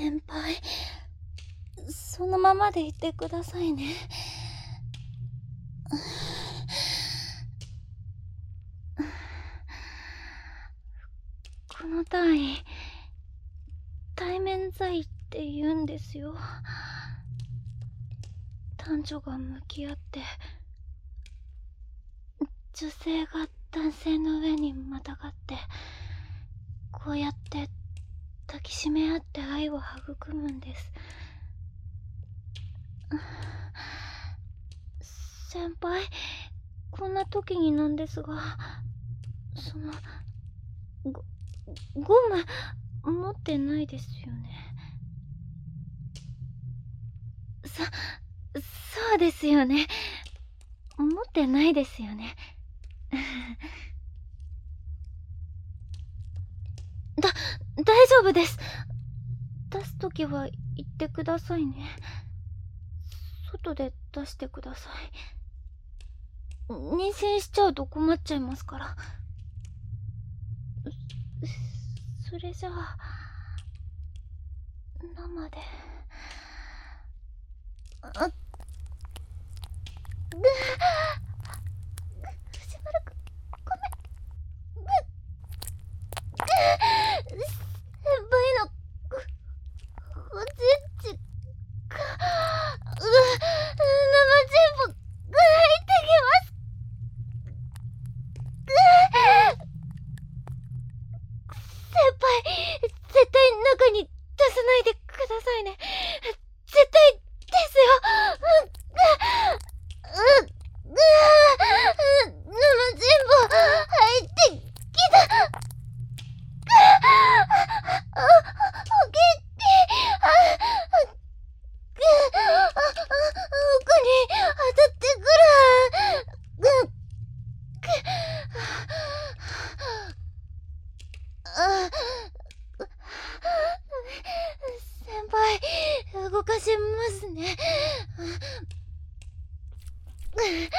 先輩そのままでいてくださいね。この単位対面罪って言うんですよ。男女が向き合って女性が男性の上にまたがってこうやって抱きしめ合って愛を育むんです。先輩こんな時になんですがそのゴゴム持ってないですよね。そそうですよね。持ってないですよねだ大丈夫です。出す時は言ってくださいね。外で出してください。妊娠しちゃうと困っちゃいますから。それじゃあ生で。あっぐ藤原くんごめん。ぐ先輩のおちんちがう生全部入ってきます先輩絶対中に出さないでくださいね絶対ですようっうっ生全部入ってきたあ、おけって、あ、あ、く、あ、あ、奥に当たってくる。く、く、あ、先輩、動かしますね。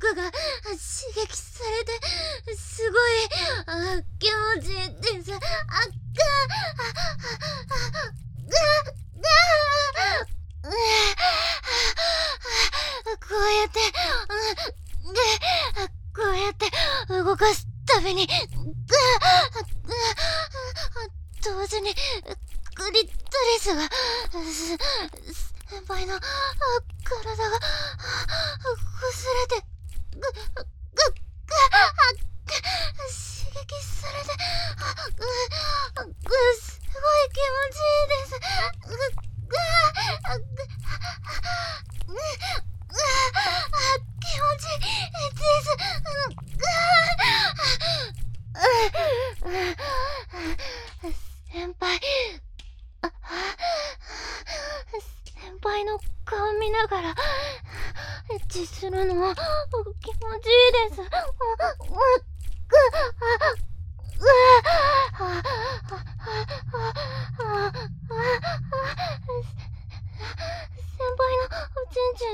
の奥が刺激されてすごい気持ちいいです。あっこうやってこうやって動かすたびに同時にクリトリスが先輩の体がこすれてぐぐぐ刺激されてすごい気持ちいいです。気持ちいいです先輩先輩の顔見ながらエッチするのは気持ちいいです。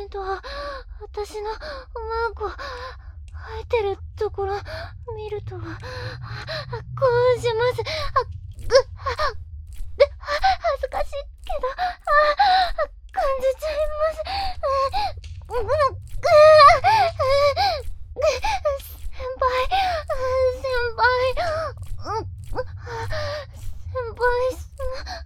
ントは私のマーコ生えてるところ見るとはこうします。あぐあ恥ずかしいけどあ感じちゃいます。ぐぐ先輩先輩。先輩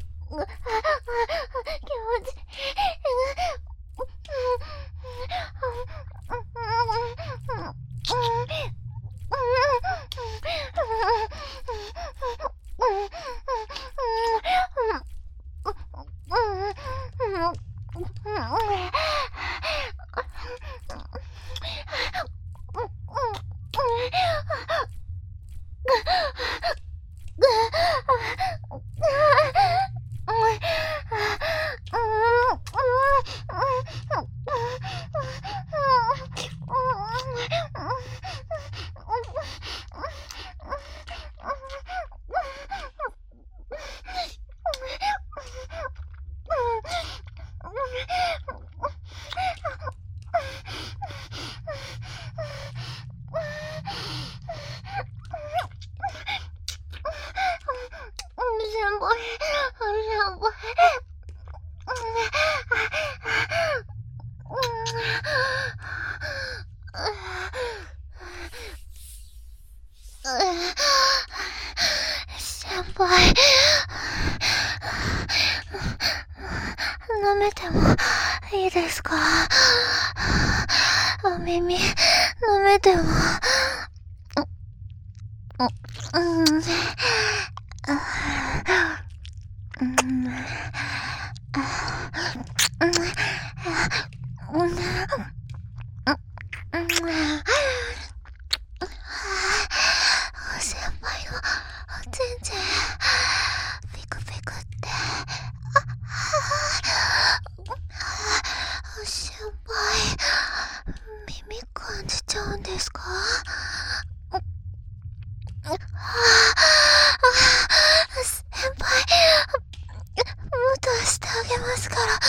先輩舐めてもいいですか？お耳舐めても。うん。先輩のおちんちんピクピクって先輩耳感じちゃうんですか先輩もっとしてあげますから。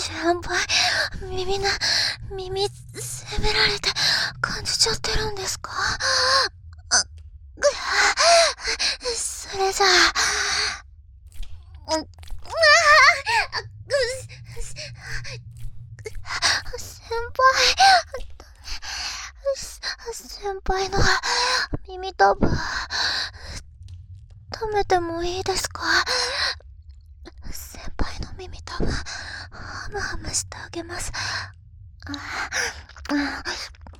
先輩耳な耳責められて感じちゃってるんですか？あそれじゃあうん先輩先輩の耳たぶ食べてもいいですか？先輩の耳たぶハムハムしてあげます。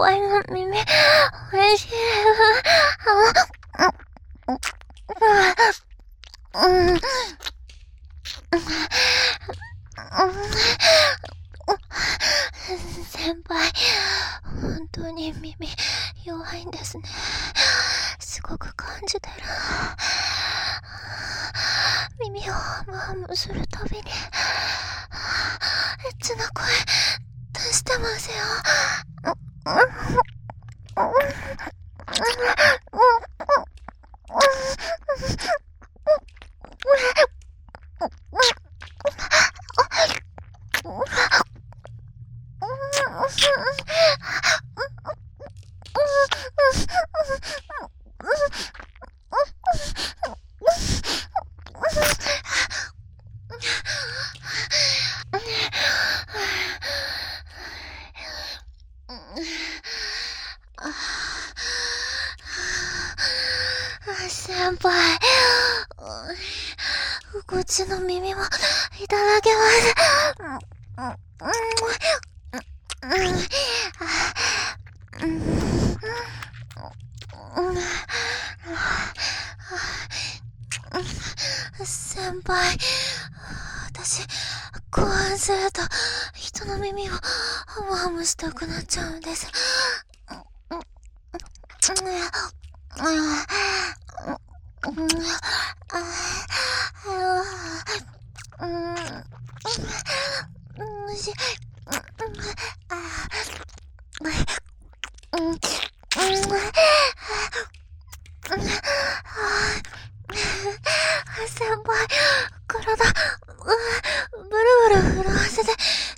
先輩の耳、おいしい。先輩、本当に耳弱いん。ですね。すごく感じてる。耳をハムハムするたびに、エッチな声出してますよ。先輩、こっちの耳もいただきます。先輩、私、興奮すると人の耳をハムハムしたくなっちゃうんです。先輩、体、ブルブル震わせて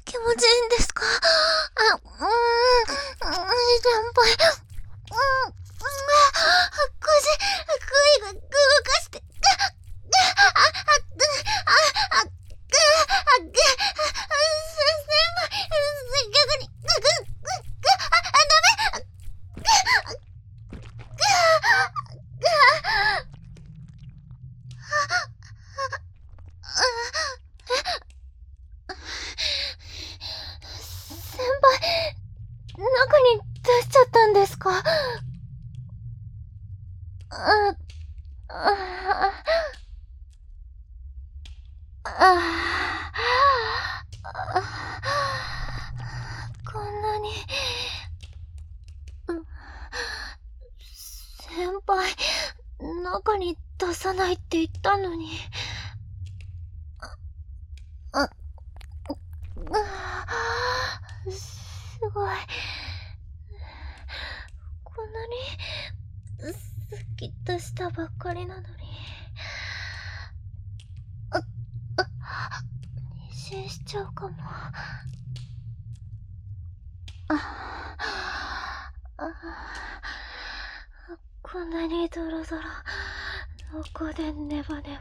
気持ちいいん。ですかあ、うん、先輩、うん、うん、腰、首が動かして、あ、あ、あ、あ、あ、あ、先輩、逆に、あ、あ、ダメ先輩、中に出しちゃったんですか？あ、あ、あ、こんなに、先輩、中に出さないって言ったのに。あ、あ、すごい。こんなに、すっきとしたばっかりなのに。妊娠しちゃうかも。あ、あ、こんなにドロドロ、濃厚でネバネバ。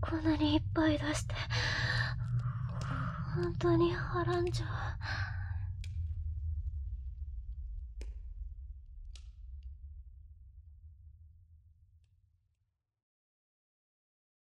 こんなにいっぱい出して、本当にはらんじゃう。